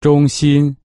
中心。